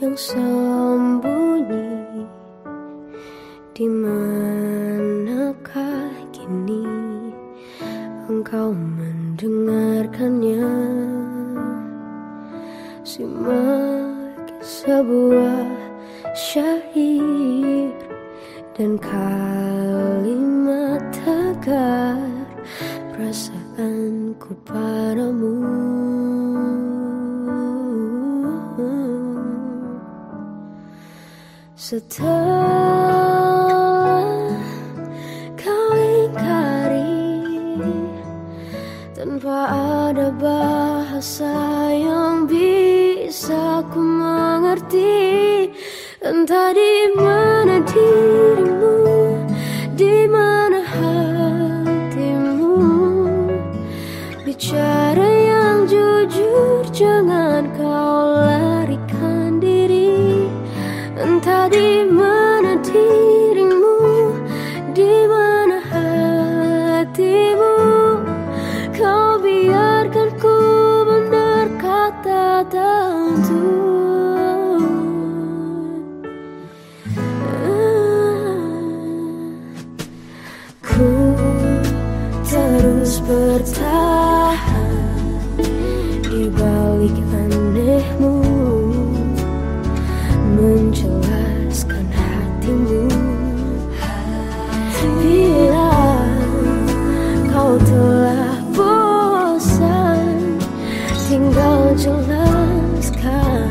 yang sembunyi. Di manakah kini engkau mendengarkannya? Simak sebuah syair dan kalimat tegar perasaanku padamu setelah kau ingkari tanpa ada bahasa yang bisa ku mengerti entah di mana dirimu di mana hatimu. Bicara yang jujur jangan kau larikan di mana dirimu? Di mana hatimu? Kau biarkan ku benar kata tentu Ku terus bertahan di balik jelaskan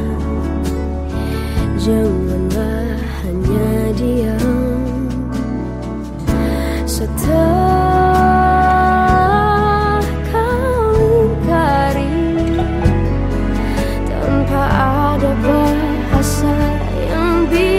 janganlah hanya diam setelah kau ingkari tanpa ada bahasa yang bisa